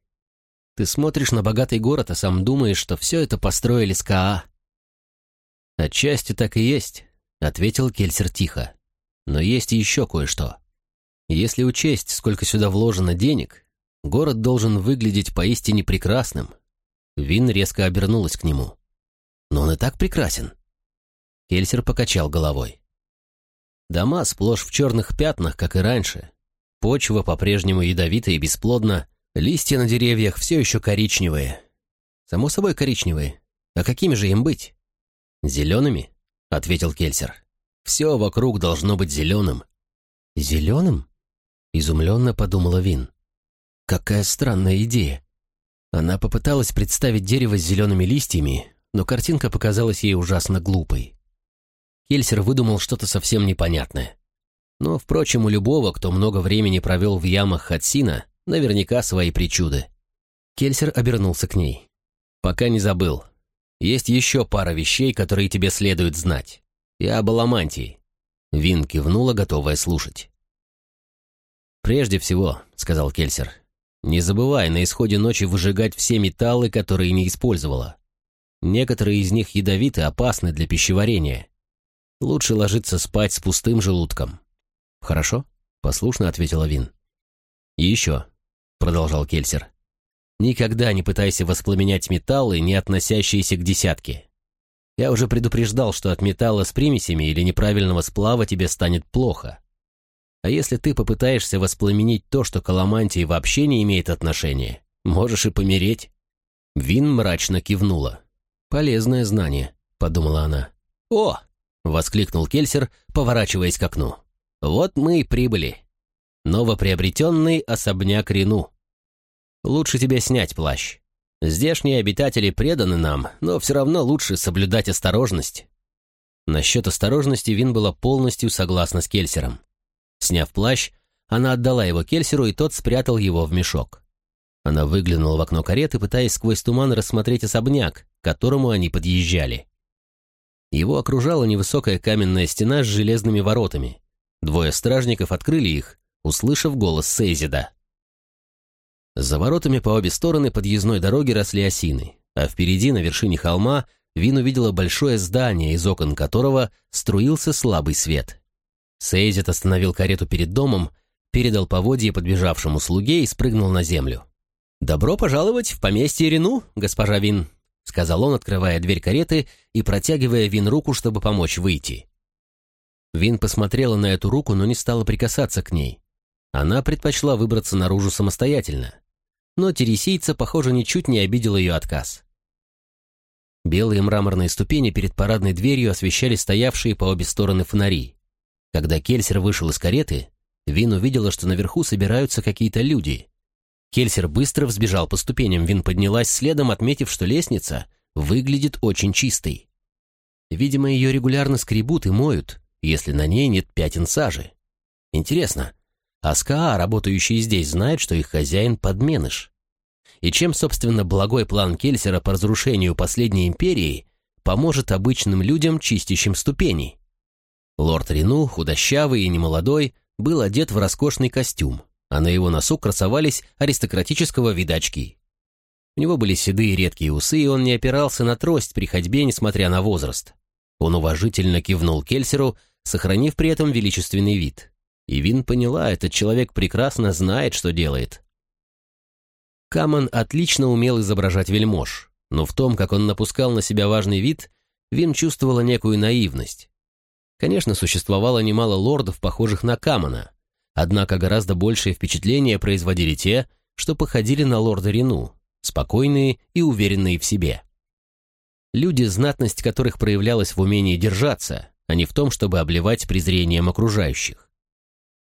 «Ты смотришь на богатый город, а сам думаешь, что все это построили с КАА». «Отчасти так и есть», — ответил Кельсер тихо. «Но есть еще кое-что. Если учесть, сколько сюда вложено денег, город должен выглядеть поистине прекрасным». Вин резко обернулась к нему. «Но он и так прекрасен». Кельсер покачал головой. Дома сплошь в черных пятнах, как и раньше. Почва по-прежнему ядовита и бесплодна, листья на деревьях все еще коричневые. Само собой коричневые. А какими же им быть? Зелеными? — ответил Кельсер. «Все вокруг должно быть зеленым». «Зеленым?» — изумленно подумала Вин. «Какая странная идея». Она попыталась представить дерево с зелеными листьями, но картинка показалась ей ужасно глупой. Кельсер выдумал что-то совсем непонятное. Но, впрочем, у любого, кто много времени провел в ямах Хатсина, наверняка свои причуды. Кельсер обернулся к ней. «Пока не забыл. Есть еще пара вещей, которые тебе следует знать. Я об Аламантии». Вин кивнула, готовая слушать. «Прежде всего», — сказал Кельсер, — «не забывай на исходе ночи выжигать все металлы, которые не использовала. Некоторые из них ядовиты, опасны для пищеварения. Лучше ложиться спать с пустым желудком». «Хорошо», — послушно ответила Вин. «И еще», — продолжал Кельсер, Никогда не пытайся воспламенять металлы, не относящиеся к десятке. Я уже предупреждал, что от металла с примесями или неправильного сплава тебе станет плохо. А если ты попытаешься воспламенить то, что к аламантии вообще не имеет отношения, можешь и помереть». Вин мрачно кивнула. «Полезное знание», — подумала она. «О!» — воскликнул Кельсер, поворачиваясь к окну. «Вот мы и прибыли. Новоприобретенный особняк Рену. Лучше тебе снять плащ. Здешние обитатели преданы нам, но все равно лучше соблюдать осторожность». Насчет осторожности Вин была полностью согласна с Кельсером. Сняв плащ, она отдала его Кельсеру, и тот спрятал его в мешок. Она выглянула в окно кареты, пытаясь сквозь туман рассмотреть особняк, к которому они подъезжали. Его окружала невысокая каменная стена с железными воротами. Двое стражников открыли их, услышав голос Сейзида. За воротами по обе стороны подъездной дороги росли осины, а впереди, на вершине холма, Вин увидела большое здание, из окон которого струился слабый свет. Сейзит остановил карету перед домом, передал поводье подбежавшему слуге и спрыгнул на землю. «Добро пожаловать в поместье Рену, госпожа Вин», — сказал он, открывая дверь кареты и протягивая Вин руку, чтобы помочь выйти. Вин посмотрела на эту руку, но не стала прикасаться к ней. Она предпочла выбраться наружу самостоятельно но тересийца, похоже, ничуть не обидел ее отказ. Белые мраморные ступени перед парадной дверью освещали стоявшие по обе стороны фонари. Когда Кельсер вышел из кареты, Вин увидела, что наверху собираются какие-то люди. Кельсер быстро взбежал по ступеням, Вин поднялась следом, отметив, что лестница выглядит очень чистой. Видимо, ее регулярно скребут и моют, если на ней нет пятен сажи. Интересно, а СКА, работающие здесь, знают, что их хозяин подменыш. И чем, собственно, благой план Кельсера по разрушению последней империи поможет обычным людям, чистящим ступени? Лорд Рену, худощавый и немолодой, был одет в роскошный костюм, а на его носу красовались аристократического вида очки. У него были седые редкие усы, и он не опирался на трость при ходьбе, несмотря на возраст. Он уважительно кивнул Кельсеру, сохранив при этом величественный вид. И Вин поняла, этот человек прекрасно знает, что делает. Каман отлично умел изображать вельмож, но в том, как он напускал на себя важный вид, Вин чувствовала некую наивность. Конечно, существовало немало лордов, похожих на Камана, однако гораздо большее впечатление производили те, что походили на лорда Рину, спокойные и уверенные в себе. Люди, знатность которых проявлялась в умении держаться, а не в том, чтобы обливать презрением окружающих.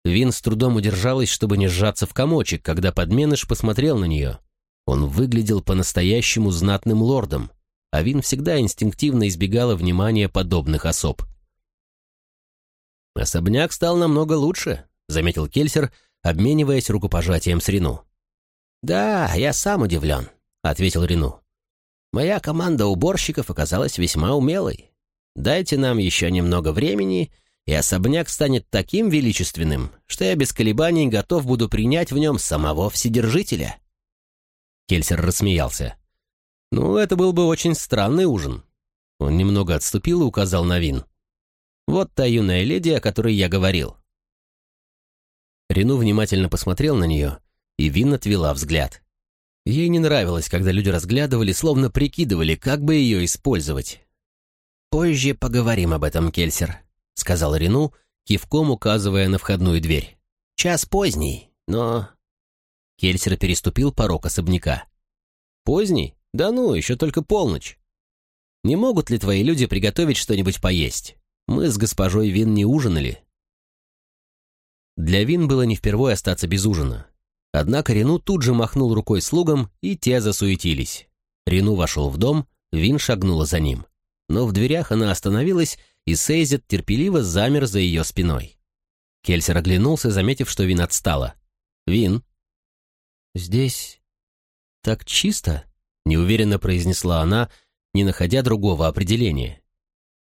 Вин с трудом удержалась, чтобы не сжаться в комочек, когда подменыш посмотрел на нее. Он выглядел по-настоящему знатным лордом, а Вин всегда инстинктивно избегала внимания подобных особ. «Особняк стал намного лучше», — заметил Кельсер, обмениваясь рукопожатием с Рину. «Да, я сам удивлен», — ответил Рину. «Моя команда уборщиков оказалась весьма умелой. Дайте нам еще немного времени, и особняк станет таким величественным, что я без колебаний готов буду принять в нем самого Вседержителя». Кельсер рассмеялся. «Ну, это был бы очень странный ужин». Он немного отступил и указал на Вин. «Вот та юная леди, о которой я говорил». Рену внимательно посмотрел на нее, и Вин отвела взгляд. Ей не нравилось, когда люди разглядывали, словно прикидывали, как бы ее использовать. «Позже поговорим об этом, Кельсер», — сказал Рену, кивком указывая на входную дверь. «Час поздний, но Кельсер переступил порог особняка. «Поздний? Да ну, еще только полночь. Не могут ли твои люди приготовить что-нибудь поесть? Мы с госпожой Вин не ужинали». Для Вин было не впервой остаться без ужина. Однако Рену тут же махнул рукой слугам, и те засуетились. Рену вошел в дом, Вин шагнула за ним. Но в дверях она остановилась, и Сейзет терпеливо замер за ее спиной. Кельсер оглянулся, заметив, что Вин отстала. «Вин, «Здесь так чисто?» — неуверенно произнесла она, не находя другого определения.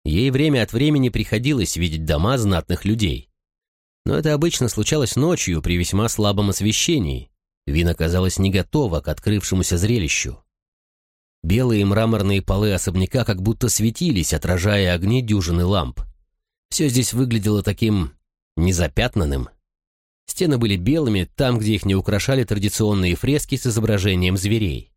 Ей время от времени приходилось видеть дома знатных людей. Но это обычно случалось ночью при весьма слабом освещении. Вин оказалась не готова к открывшемуся зрелищу. Белые мраморные полы особняка как будто светились, отражая огни дюжины ламп. Все здесь выглядело таким незапятнанным, Стены были белыми там, где их не украшали традиционные фрески с изображением зверей.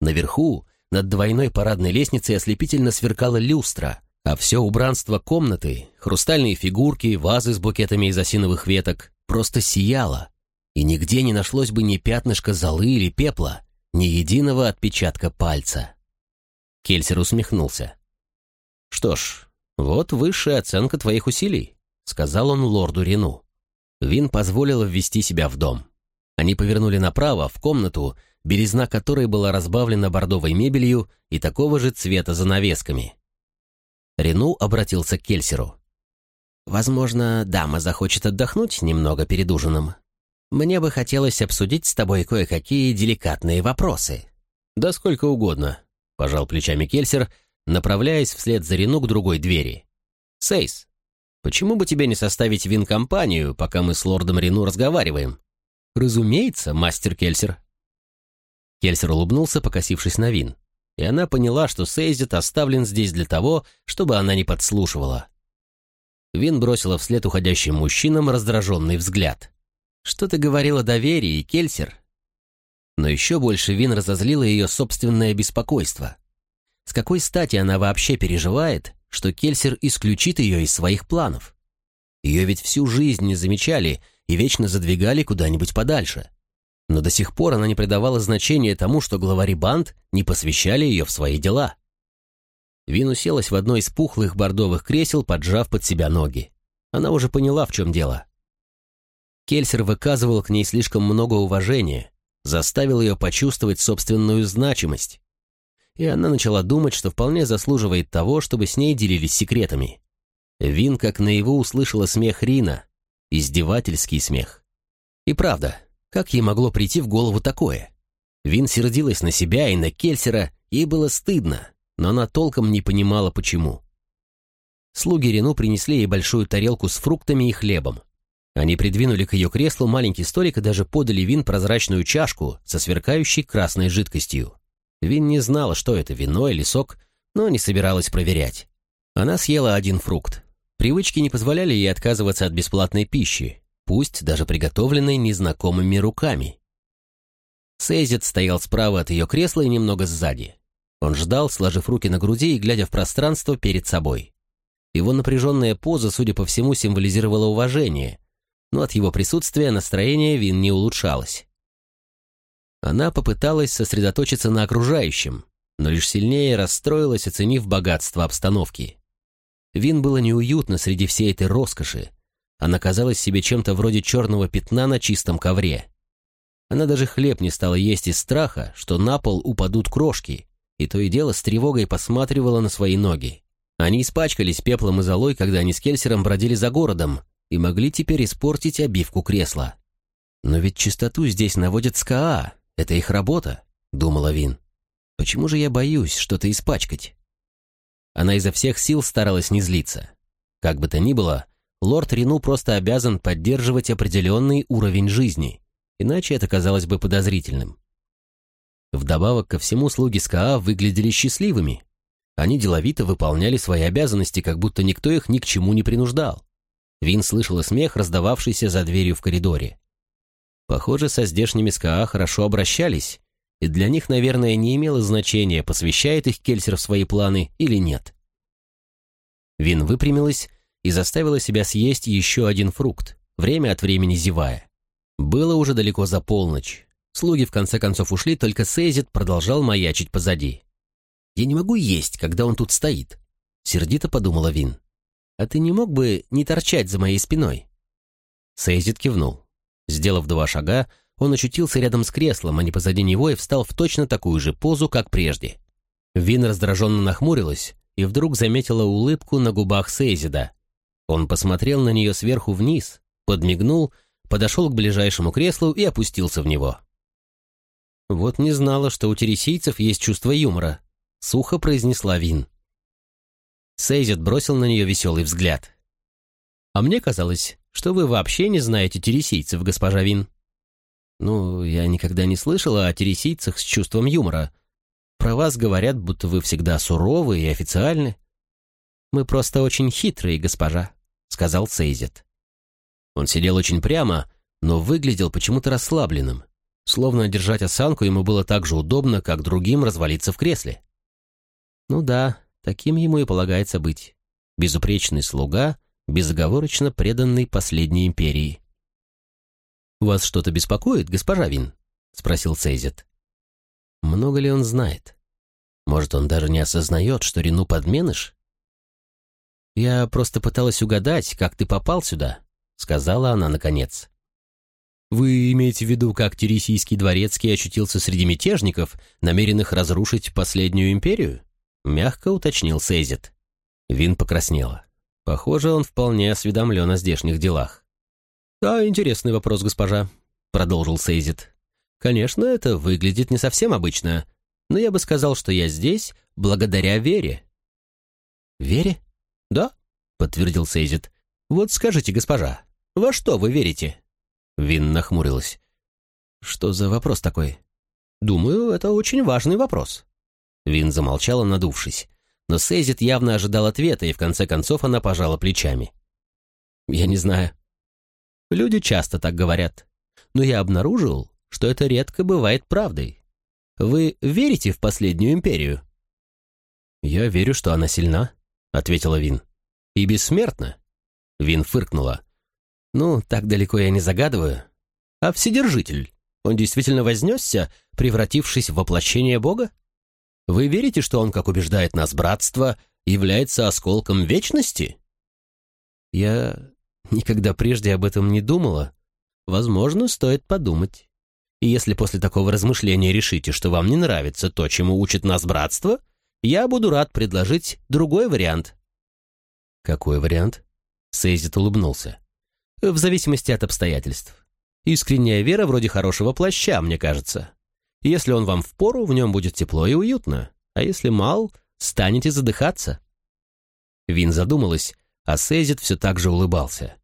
Наверху, над двойной парадной лестницей ослепительно сверкала люстра, а все убранство комнаты, хрустальные фигурки, вазы с букетами из осиновых веток, просто сияло, и нигде не нашлось бы ни пятнышка золы или пепла, ни единого отпечатка пальца. Кельсер усмехнулся. «Что ж, вот высшая оценка твоих усилий», — сказал он лорду Рену. Вин позволила ввести себя в дом. Они повернули направо, в комнату, белизна которой была разбавлена бордовой мебелью и такого же цвета занавесками. Рену обратился к Кельсеру. «Возможно, дама захочет отдохнуть немного перед ужином. Мне бы хотелось обсудить с тобой кое-какие деликатные вопросы». «Да сколько угодно», — пожал плечами Кельсер, направляясь вслед за Рену к другой двери. «Сейс, Почему бы тебе не составить вин-компанию, пока мы с лордом Рену разговариваем? Разумеется, мастер Кельсер. Кельсер улыбнулся, покосившись на вин. И она поняла, что Сейзит оставлен здесь для того, чтобы она не подслушивала. Вин бросила вслед уходящим мужчинам раздраженный взгляд. «Что ты говорила о доверии, Кельсер?» Но еще больше Вин разозлила ее собственное беспокойство. С какой стати она вообще переживает, что Кельсер исключит ее из своих планов. Ее ведь всю жизнь не замечали и вечно задвигали куда-нибудь подальше. Но до сих пор она не придавала значения тому, что главари банд не посвящали ее в свои дела. Вин уселась в одно из пухлых бордовых кресел, поджав под себя ноги. Она уже поняла, в чем дело. Кельсер выказывал к ней слишком много уважения, заставил ее почувствовать собственную значимость и она начала думать, что вполне заслуживает того, чтобы с ней делились секретами. Вин как наяву услышала смех Рина, издевательский смех. И правда, как ей могло прийти в голову такое? Вин сердилась на себя и на Кельсера, ей было стыдно, но она толком не понимала, почему. Слуги Рину принесли ей большую тарелку с фруктами и хлебом. Они придвинули к ее креслу маленький столик и даже подали Вин прозрачную чашку со сверкающей красной жидкостью. Вин не знала, что это, вино или сок, но не собиралась проверять. Она съела один фрукт. Привычки не позволяли ей отказываться от бесплатной пищи, пусть даже приготовленной незнакомыми руками. Сейзит стоял справа от ее кресла и немного сзади. Он ждал, сложив руки на груди и глядя в пространство перед собой. Его напряженная поза, судя по всему, символизировала уважение, но от его присутствия настроение Вин не улучшалось. Она попыталась сосредоточиться на окружающем, но лишь сильнее расстроилась, оценив богатство обстановки. Вин было неуютно среди всей этой роскоши. Она казалась себе чем-то вроде черного пятна на чистом ковре. Она даже хлеб не стала есть из страха, что на пол упадут крошки, и то и дело с тревогой посматривала на свои ноги. Они испачкались пеплом и золой, когда они с Кельсером бродили за городом, и могли теперь испортить обивку кресла. «Но ведь чистоту здесь наводят СКА, это их работа», — думала Вин. «Почему же я боюсь что-то испачкать?» Она изо всех сил старалась не злиться. Как бы то ни было, лорд Рину просто обязан поддерживать определенный уровень жизни, иначе это казалось бы подозрительным. Вдобавок ко всему слуги СКА выглядели счастливыми. Они деловито выполняли свои обязанности, как будто никто их ни к чему не принуждал. Вин слышала смех, раздававшийся за дверью в коридоре. Похоже, со здешними СКА хорошо обращались, и для них, наверное, не имело значения, посвящает их Кельсер в свои планы или нет. Вин выпрямилась и заставила себя съесть еще один фрукт, время от времени зевая. Было уже далеко за полночь. Слуги в конце концов ушли, только Сейзит продолжал маячить позади. «Я не могу есть, когда он тут стоит», — сердито подумала Вин. «А ты не мог бы не торчать за моей спиной?» Сейзит кивнул. Сделав два шага, он очутился рядом с креслом, а не позади него, и встал в точно такую же позу, как прежде. Вин раздраженно нахмурилась и вдруг заметила улыбку на губах Сейзида. Он посмотрел на нее сверху вниз, подмигнул, подошел к ближайшему креслу и опустился в него. «Вот не знала, что у тересийцев есть чувство юмора», — сухо произнесла Вин. Сейзит бросил на нее веселый взгляд. «А мне казалось, что вы вообще не знаете тересийцев, госпожа Вин». «Ну, я никогда не слышала о тересийцах с чувством юмора. Про вас говорят, будто вы всегда суровы и официальны». «Мы просто очень хитрые, госпожа», — сказал Сейзет. Он сидел очень прямо, но выглядел почему-то расслабленным, словно держать осанку ему было так же удобно, как другим развалиться в кресле. Ну да, таким ему и полагается быть. Безупречный слуга, безоговорочно преданный последней империи. «Вас что-то беспокоит, госпожа Вин?» — спросил Сейзет. «Много ли он знает? Может, он даже не осознает, что Рину подменыш?» «Я просто пыталась угадать, как ты попал сюда», — сказала она наконец. «Вы имеете в виду, как Тересийский дворецкий очутился среди мятежников, намеренных разрушить последнюю империю?» — мягко уточнил Сейзет. Вин покраснела. Похоже, он вполне осведомлен о здешних делах. «А, интересный вопрос, госпожа», — продолжил Сейзит. «Конечно, это выглядит не совсем обычно, но я бы сказал, что я здесь благодаря Вере». «Вере?» «Да», — подтвердил Сейзит. «Вот скажите, госпожа, во что вы верите?» Вин нахмурилась. «Что за вопрос такой?» «Думаю, это очень важный вопрос». Вин замолчала, надувшись. Но Сейзит явно ожидал ответа, и в конце концов она пожала плечами. «Я не знаю. Люди часто так говорят. Но я обнаружил, что это редко бывает правдой. Вы верите в последнюю империю? Я верю, что она сильна, ответила Вин. И бессмертна. Вин фыркнула. Ну, так далеко я не загадываю. А Вседержитель, он действительно вознесся, превратившись в воплощение Бога? Вы верите, что он, как убеждает нас братство, является осколком вечности? Я Никогда прежде об этом не думала. Возможно, стоит подумать. И если после такого размышления решите, что вам не нравится то, чему учит нас братство, я буду рад предложить другой вариант». «Какой вариант?» Сейзит улыбнулся. «В зависимости от обстоятельств. Искренняя вера вроде хорошего плаща, мне кажется. Если он вам впору, в нем будет тепло и уютно, а если мал, станете задыхаться». Вин задумалась, а Сейзит все так же улыбался.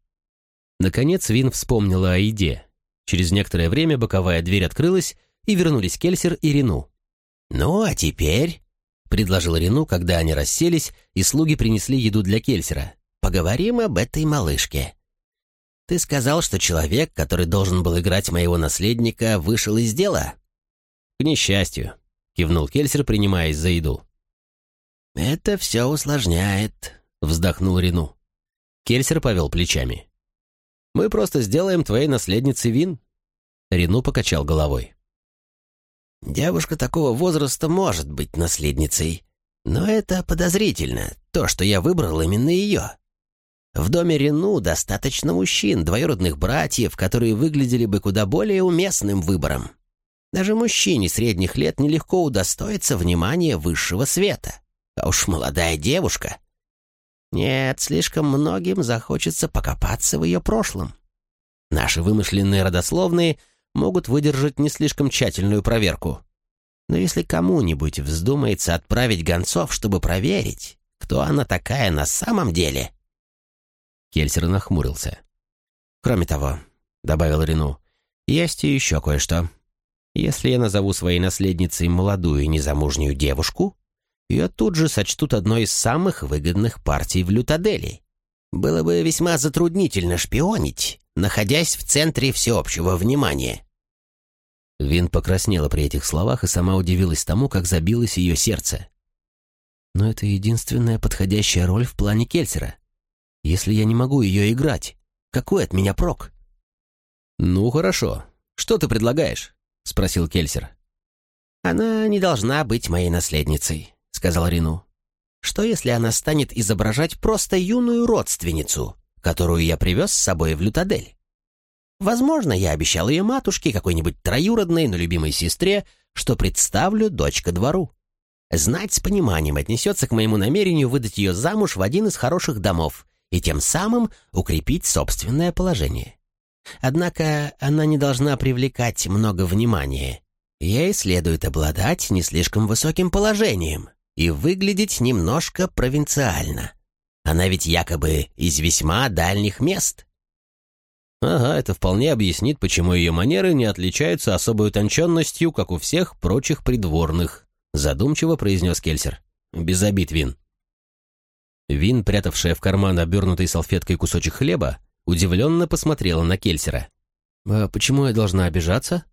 Наконец Вин вспомнила о еде. Через некоторое время боковая дверь открылась, и вернулись Кельсер и Рину. «Ну, а теперь...» — предложил Рину, когда они расселись, и слуги принесли еду для Кельсера. «Поговорим об этой малышке. Ты сказал, что человек, который должен был играть моего наследника, вышел из дела?» «К несчастью», — кивнул Кельсер, принимаясь за еду. «Это все усложняет», — вздохнул Рину. Кельсер повел плечами. Мы просто сделаем твоей наследницей Вин». Рину покачал головой. «Девушка такого возраста может быть наследницей, но это подозрительно, то, что я выбрал именно ее. В доме Рену достаточно мужчин, двоюродных братьев, которые выглядели бы куда более уместным выбором. Даже мужчине средних лет нелегко удостоиться внимания высшего света. А уж молодая девушка. Нет, слишком многим захочется покопаться в ее прошлом. Наши вымышленные родословные могут выдержать не слишком тщательную проверку. Но если кому-нибудь вздумается отправить гонцов, чтобы проверить, кто она такая на самом деле... Кельсер нахмурился. «Кроме того», — добавил Рену, — «есть и еще кое-что. Если я назову своей наследницей молодую незамужнюю девушку, ее тут же сочтут одной из самых выгодных партий в Лютадели. Было бы весьма затруднительно шпионить, находясь в центре всеобщего внимания». Вин покраснела при этих словах и сама удивилась тому, как забилось ее сердце. «Но это единственная подходящая роль в плане Кельсера. Если я не могу ее играть, какой от меня прок?» «Ну, хорошо. Что ты предлагаешь?» — спросил Кельсер. «Она не должна быть моей наследницей», — сказал Рину. «Что, если она станет изображать просто юную родственницу, которую я привез с собой в Лютадель? Возможно, я обещал ее матушке, какой-нибудь троюродной, но любимой сестре, что представлю дочь ко двору. Знать с пониманием отнесется к моему намерению выдать ее замуж в один из хороших домов и тем самым укрепить собственное положение. Однако она не должна привлекать много внимания. Ей следует обладать не слишком высоким положением и выглядеть немножко провинциально. Она ведь якобы из весьма дальних мест. Ага, это вполне объяснит, почему ее манеры не отличаются особой утонченностью, как у всех прочих придворных, задумчиво произнес Кельсер. Без обид, Вин. Вин, прятавшая в карман обернутой салфеткой кусочек хлеба, удивленно посмотрела на Кельсера. «А почему я должна обижаться?»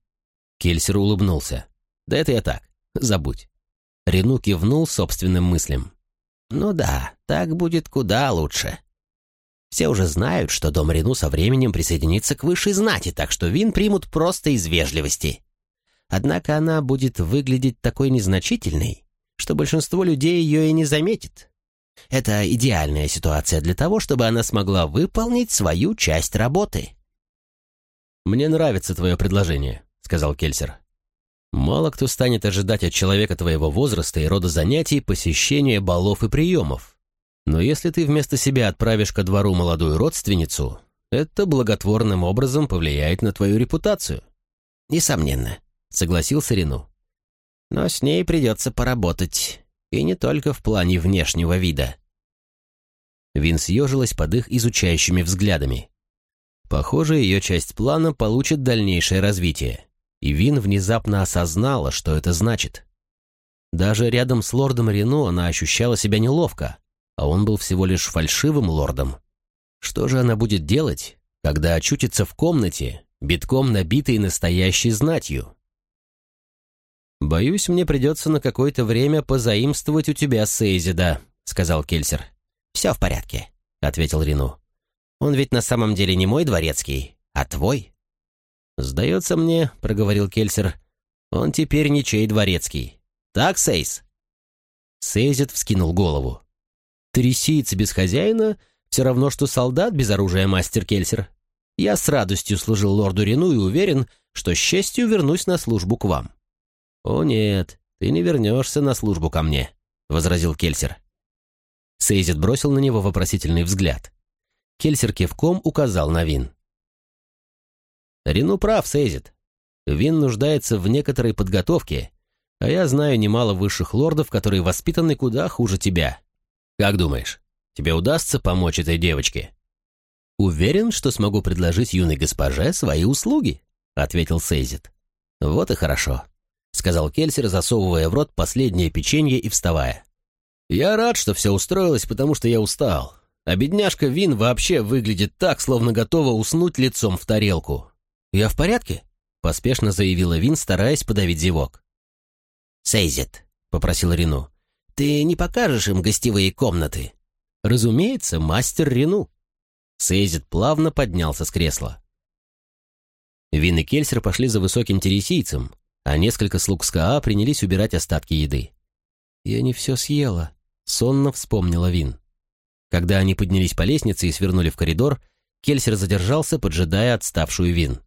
Кельсер улыбнулся. «Да это я так. Забудь». Рену кивнул собственным мыслям. «Ну да, так будет куда лучше. Все уже знают, что дом Рену со временем присоединится к высшей знати, так что вин примут просто из вежливости. Однако она будет выглядеть такой незначительной, что большинство людей ее и не заметит. Это идеальная ситуация для того, чтобы она смогла выполнить свою часть работы. «Мне нравится твое предложение», — сказал Кельсер. «Мало кто станет ожидать от человека твоего возраста и рода занятий посещения балов и приемов. Но если ты вместо себя отправишь ко двору молодую родственницу, это благотворным образом повлияет на твою репутацию. Несомненно, согласился Рину. Но с ней придется поработать, и не только в плане внешнего вида. Вин съежилась под их изучающими взглядами. Похоже, ее часть плана получит дальнейшее развитие, и Вин внезапно осознала, что это значит. Даже рядом с лордом Рено она ощущала себя неловко, а он был всего лишь фальшивым лордом. Что же она будет делать, когда очутится в комнате, битком набитой настоящей знатью? «Боюсь, мне придется на какое-то время позаимствовать у тебя Сейзида», — сказал Кельсер. «Все в порядке», — ответил Рину. «Он ведь на самом деле не мой дворецкий, а твой». «Сдается мне», — проговорил Кельсер, — «он теперь ничей дворецкий. Так, Сейз?» Сейзит вскинул голову. Тересиец без хозяина — все равно, что солдат без оружия, мастер Кельсер. Я с радостью служил лорду Рену и уверен, что с честью вернусь на службу к вам». «О нет, ты не вернешься на службу ко мне», — возразил Кельсер. Сейзит бросил на него вопросительный взгляд. Кельсер кивком указал на Вин. «Рену прав, Сейзит. Вин нуждается в некоторой подготовке, а я знаю немало высших лордов, которые воспитаны куда хуже тебя. Как думаешь, тебе удастся помочь этой девочке?» «Уверен, что смогу предложить юной госпоже свои услуги», — ответил Сейзит. «Вот и хорошо», — сказал Кельсер, засовывая в рот последнее печенье и вставая. «Я рад, что все устроилось, потому что я устал. А бедняжка Вин вообще выглядит так, словно готова уснуть лицом в тарелку». «Я в порядке?» — поспешно заявила Вин, стараясь подавить зевок. «Сейзит», — попросил Рину, ты не покажешь им гостевые комнаты?» «Разумеется, мастер Рену». Сейзит плавно поднялся с кресла. Вин и Кельсер пошли за высоким тересийцем, а несколько слуг СКА принялись убирать остатки еды. «Я не все съела», — сонно вспомнила Вин. Когда они поднялись по лестнице и свернули в коридор, Кельсер задержался, поджидая отставшую Вин.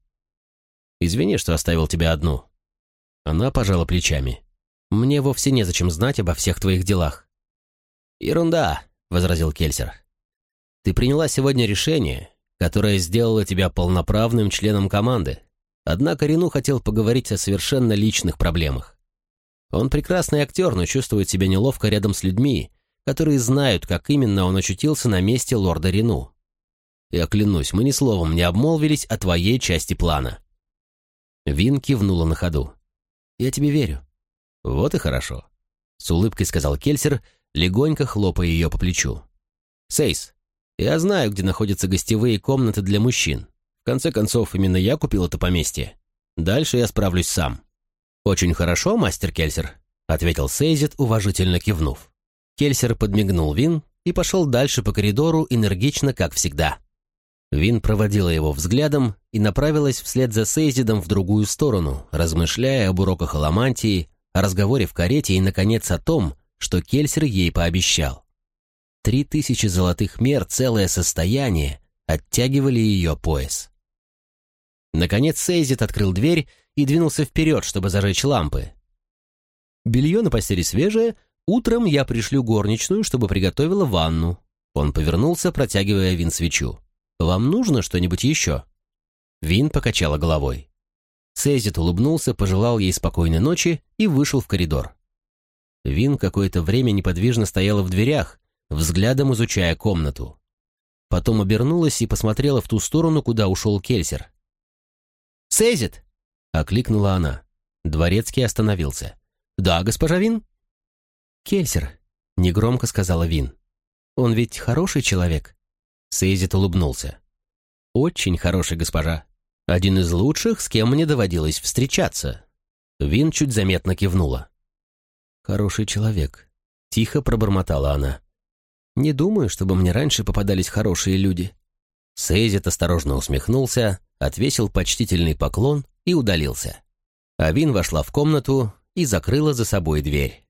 «Извини, что оставил тебя одну». Она пожала плечами. «Мне вовсе незачем знать обо всех твоих делах». «Ерунда», — возразил Кельсер. «Ты приняла сегодня решение, которое сделало тебя полноправным членом команды. Однако Рену хотел поговорить о совершенно личных проблемах. Он прекрасный актер, но чувствует себя неловко рядом с людьми, которые знают, как именно он очутился на месте лорда Рену. Я клянусь, мы ни словом не обмолвились о твоей части плана». Вин кивнула на ходу. «Я тебе верю». «Вот и хорошо», — с улыбкой сказал Кельсер, легонько хлопая ее по плечу. «Сейс, я знаю, где находятся гостевые комнаты для мужчин. Конце концов, именно я купил это поместье. Дальше я справлюсь сам». «Очень хорошо, мастер Кельсер», — ответил Сейзит, уважительно кивнув. Кельсер подмигнул Вин и пошел дальше по коридору, энергично, как всегда. Вин проводила его взглядом и направилась вслед за Сейзидом в другую сторону, размышляя об уроках аламантии, о разговоре в карете и, наконец, о том, что Кельсер ей пообещал. Три тысячи золотых мер, целое состояние, оттягивали ее пояс. Наконец Сейзид открыл дверь и двинулся вперед, чтобы зажечь лампы. «Белье на постели свежее, утром я пришлю горничную, чтобы приготовила ванну». Он повернулся, протягивая Вин свечу. «Вам нужно что-нибудь еще?» Вин покачала головой. Сейзит улыбнулся, пожелал ей спокойной ночи и вышел в коридор. Вин какое-то время неподвижно стояла в дверях, взглядом изучая комнату. Потом обернулась и посмотрела в ту сторону, куда ушел Кельсер. «Сейзит!» — окликнула она. Дворецкий остановился. «Да, госпожа Вин?» «Кельсер», — негромко сказала Вин. «Он ведь хороший человек?» Сейзит улыбнулся. «Очень хороший, госпожа. Один из лучших, с кем мне доводилось встречаться». Вин чуть заметно кивнула. «Хороший человек», — тихо пробормотала она. «Не думаю, чтобы мне раньше попадались хорошие люди». Сейзит осторожно усмехнулся, отвесил почтительный поклон и удалился. А Вин вошла в комнату и закрыла за собой дверь.